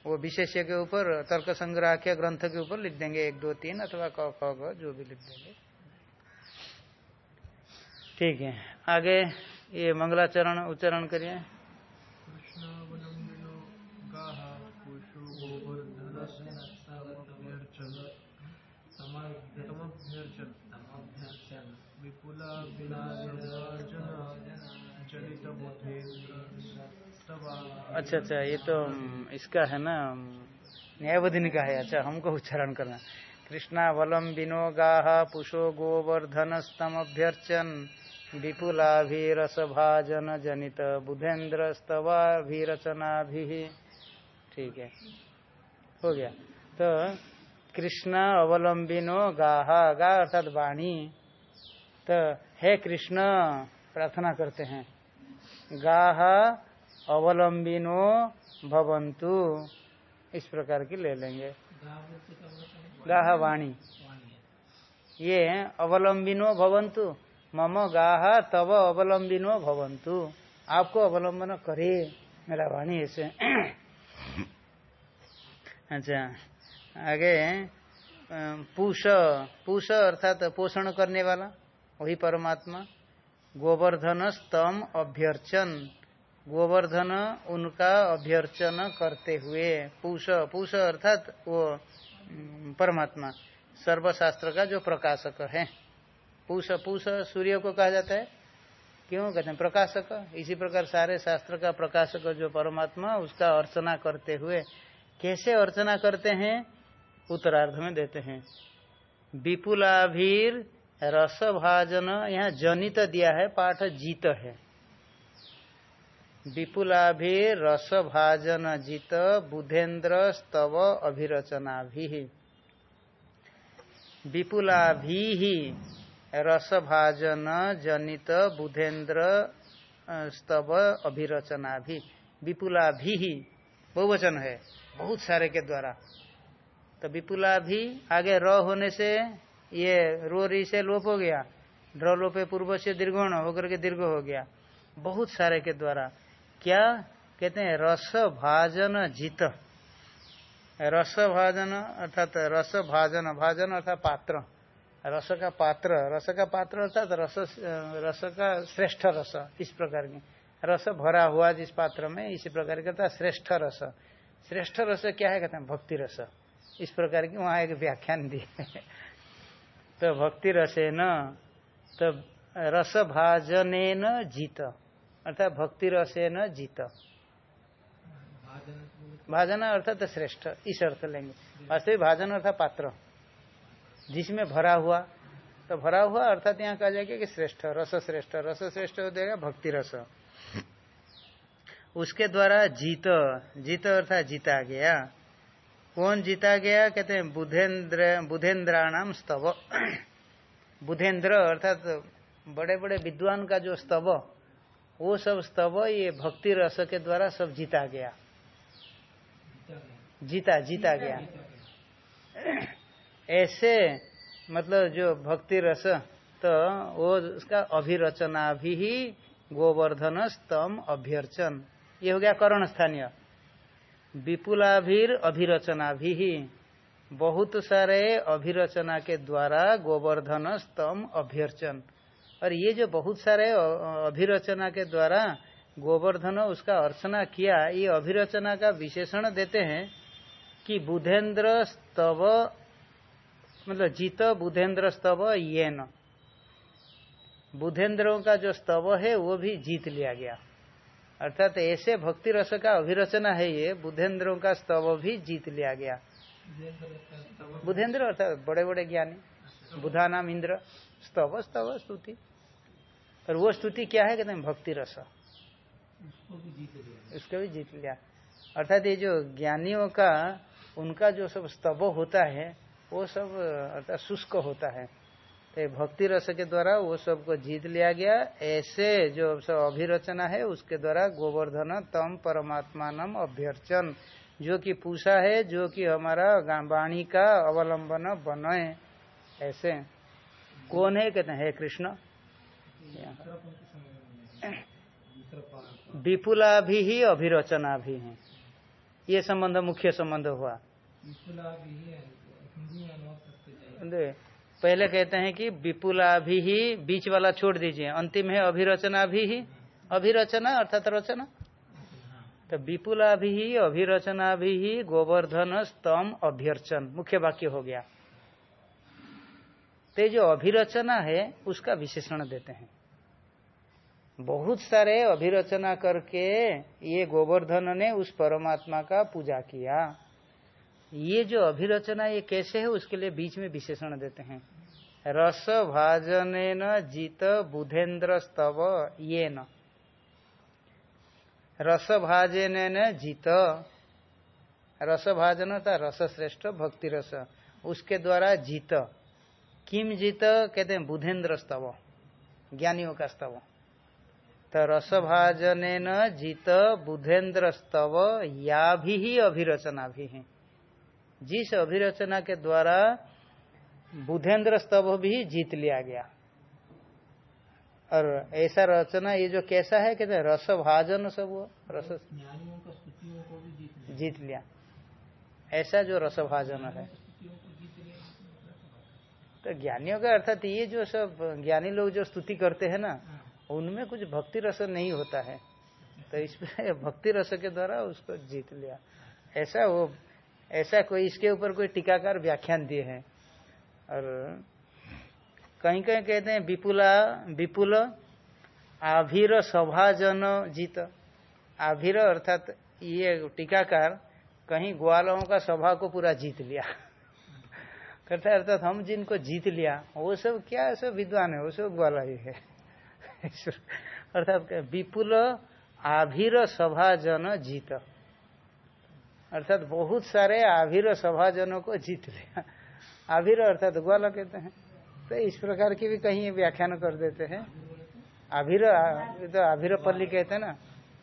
वो विशेष्य के ऊपर, तर्क संग्रहाख्य ग्रंथ के ऊपर लिख देंगे। एक, दो, तीन अथवा क ख जो भी लिख देंगे। ठीक है। आगे ये मंगलाचरण उच्चारण करिए। अच्छा अच्छा ये तो इसका है ना न्यायवधिनी का है। अच्छा हमको उच्चारण करना कृष्णा वलम बिनो गाह पुषो गोवर्धन स्तम अभ्यर्चन विपुलाभिरस भाजन जनित बुधेन्द्र स्तवाभिरचना भी ठीक है। हो गया। तो कृष्ण अवलंबिनो गाहा गा, अर्थात वाणी तो हे कृष्ण, प्रार्थना करते हैं। गाह अवलंबिनो भवंतु इस प्रकार की ले लेंगे। गाह वाणी। ये अवलंबिनो भवंतु मम गाह तब अवलंबिनो भवंतु आपको अवलंबन करे। मेरा वाणी ऐसे। *coughs* अच्छा आगे पूष पूष अर्थात पोषण करने वाला। वही परमात्मा। गोवर्धन स्तम अभ्यर्चन। गोवर्धन उनका अभ्यर्चन करते हुए, पूष पूष अर्थात वो परमात्मा। सर्वशास्त्र का जो प्रकाशक है। पूष पूष सूर्य को कहा जाता है। क्यों? कहते हैं, प्रकाशक। इसी प्रकार सारे शास्त्र का प्रकाशक जो परमात्मा, उसका अर्चना करते हुए। कैसे अर्चना करते हैं? उत्तरार्ध में देते हैं। विपुलाभीर रस भाजन यहाँ जनित दिया है, पाठ जीत है। विपुलाभि रस भाजन जीत बुधेन्द्र स्तव अभिरचना भी विपुलाभि रस भाजन जनित बुधेन्द्र स्तव अभिरचना भी विपुलाभि बहुवचन है, बहुत सारे के द्वारा। तो विपुलाभि आगे र होने से ये रो री से लोप हो गया, ड्र लोपे पूर्व से दीर्घण होकर के दीर्घ हो गया। बहुत सारे के द्वारा। क्या कहते हैं? रस भाजन जित। रस भाजन अर्थात रस भाजन भाजन अर्थात पात्र। रस का पात्र, रस का पात्र अर्थात रस रस का श्रेष्ठ रस, इस प्रकार की। रस भरा हुआ जिस पात्र में, इसी प्रकार का श्रेष्ठ रस। श्रेष्ठ रस क्या है? कहते हैं, भक्ति रस। इस प्रकार की वहाँ एक व्याख्यान दी तो भक्ति रसे न तो रस भाजने न जीत। अर्थात भक्ति रसे न जीत। भाजन अर्थात श्रेष्ठ, इस अर्थ लेंगे। वास्तविक भाजन अर्थात पात्र। जिसमें भरा हुआ तो भरा हुआ अर्थात यहाँ कहा जाएगा कि श्रेष्ठ, रस श्रेष्ठ। रस श्रेष्ठ हो जाएगा भक्ति रस। उसके द्वारा जीत जीत अर्थात जीता गया। कौन जीता गया? कहते हैं बुधेन्द्र बुधेन्द्राणाम स्तव। बुधेन्द्र अर्थात तो बड़े बड़े विद्वान का जो स्तव, वो सब स्तव, ये भक्ति रस के द्वारा सब जीता गया। जीता जीता गया। ऐसे मतलब जो भक्ति रस तो वो उसका अभिरचना भी ही गोवर्धन स्तम अभ्यर्चन। ये हो गया करण स्थानीय विपुलाभिर अभिरचना भी बहुत सारे अभिरचना के द्वारा गोवर्धन स्तम अभ्यर्चन। और ये जो बहुत सारे अभिरचना के द्वारा गोवर्धन उसका अर्चना किया, ये अभिरचना का विशेषण देते हैं कि बुधेन्द्र स्तव मतलब जीत बुधेन्द्र स्तव ये न बुधेन्द्रों का जो स्तव है, वो भी जीत लिया गया। अर्थात ऐसे भक्ति रस का अभिरचना है ये, बुधेंद्रों का स्तव भी जीत लिया गया। बुधेंद्र अर्थात बड़े बड़े ज्ञानी, बुधा नाम इंद्र, स्तव स्तव, स्तुति। और वो स्तुति क्या है? कहते हैं भक्ति रस। उसको भी जीत लिया। अर्थात ये जो ज्ञानियों का, उनका जो सब स्तव होता है, वो सब, अर्थात शुष्क होता है। तो भक्ति रस के द्वारा वो सबको जीत लिया गया। ऐसे जो सब अभिरचना है उसके द्वारा गोवर्धन तम परमात्मा नम अभ्यर्चन। जो कि पूषा है जो कि हमारा वाणी का अवलंबन बने। ऐसे। कौन है कहते हैं कृष्ण? विपुला भी ही अभिरचना भी है। ये संबंध मुख्य संबंध हुआ। पहले कहते हैं कि विपुला भी ही बीच वाला छोड़ दीजिए। अंतिम है अभिरचना भी ही। अभिरचना अर्थात रचना। तो विपुला भी ही अभिरचना भी ही, गोवर्धन स्तम अभ्यर्चन। मुख्य वाक्य हो गया। तो जो अभिरचना है, उसका विशेषण देते हैं। बहुत सारे अभिरचना करके ये गोवर्धन ने उस परमात्मा का पूजा किया। ये जो अभिरचना ये कैसे है, उसके लिए बीच में विशेषण देते हैं। रस भाजन जीत बुधेन्द्र स्तव ये न रस भाजन जीत। रस भाजन था रस श्रेष्ठ भक्ति रस उसके द्वारा जीत। किम जीत? कहते हैं बुधेन्द्र स्तव, ज्ञानियों का स्तव। तो रस भाजन जीत बुधेन्द्र स्तव या भी अभिरचना भी है जिस अभिरचना के द्वारा बुधेन्द्र स्तव भी जीत लिया गया। और ऐसा रचना ये जो कैसा है कहते हैं रस भाजन सब वो रस जीत लिया। ऐसा जो रस भाजन है। तो ज्ञानियों का अर्थात ये जो सब ज्ञानी लोग जो स्तुति करते हैं ना हाँ। उनमें कुछ भक्ति रस नहीं होता है। तो इसमें *laughs* भक्ति रस के द्वारा उसको जीत लिया। ऐसा वो ऐसा कोई इसके ऊपर कोई टीकाकार व्याख्यान दिए हैं। और कहीं कहीं कहते हैं, विपुला, विपुल, आभीर सभाजन जीत। आभीर अर्थात ये टीकाकार कहीं ग्वालों का सभा को पूरा जीत लिया। कहता है, अर्थात हम जिनको जीत लिया, वो सब क्या, सब विद्वान है, वो सब ग्वाला ही है। *laughs* अर्थात विपुल, आभीर सभाजन जीत। अर्थात बहुत सारे आभीर सभाजनों को जीत लिया। आभीर अर्थात ग्वाला कहते हैं। तो इस प्रकार की भी कहीं व्याख्यान कर देते हैं। आभीर तो आभीर पल्ली कहते हैं ना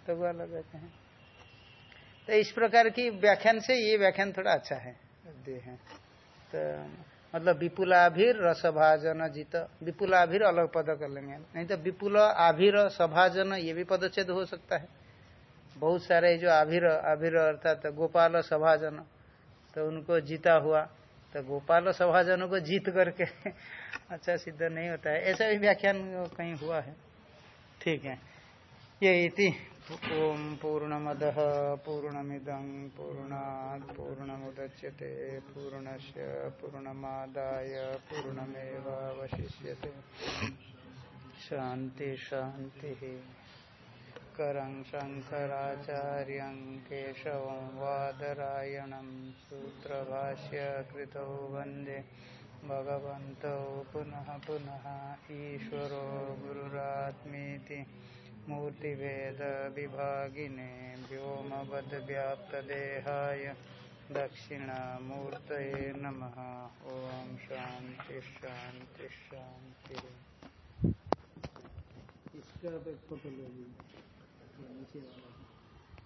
तो ग्वाला कहते हैं। तो इस प्रकार की व्याख्यान से ये व्याख्यान थोड़ा अच्छा है, दे हैं। तो मतलब विपुलाभीर रसभाजन जीत। विपुलाभीर अलग पद कर लेंगे। नहीं तो विपुल आभीर सभाजन ये भी पदच्छेद हो सकता है। बहुत सारे जो आभीर आभीर अर्थात तो गोपाल सभाजन तो उनको जीता हुआ। तो गोपाल सभाजनों को जीत करके *laughs* अच्छा सिद्ध नहीं होता है। ऐसा भी व्याख्यान कहीं हुआ है? ठीक है। ये इति। ओम पूर्णमद, पूर्णमिदं, पूर्णात्, पूर्णमुदच्यते, पूर्णस्य, पूर्णमादाय, पूर्णमेवावशिष्यते। शान्ति, शान्तिः। करं शङ्कराचार्यं केशवं वादरायणं सूत्रभाष्य कृतौ वंदे भगवन्तौ पुनः पुनः ईश्वरो गुरुरात्मीति मूर्तिभेदविभागिने व्योमवद्व्याप्तदेहाय दक्षिणामूर्तये नमः। ॐ शान्ति शान्तिः इसका फ़ोटो ले लीजिए। 可能性了？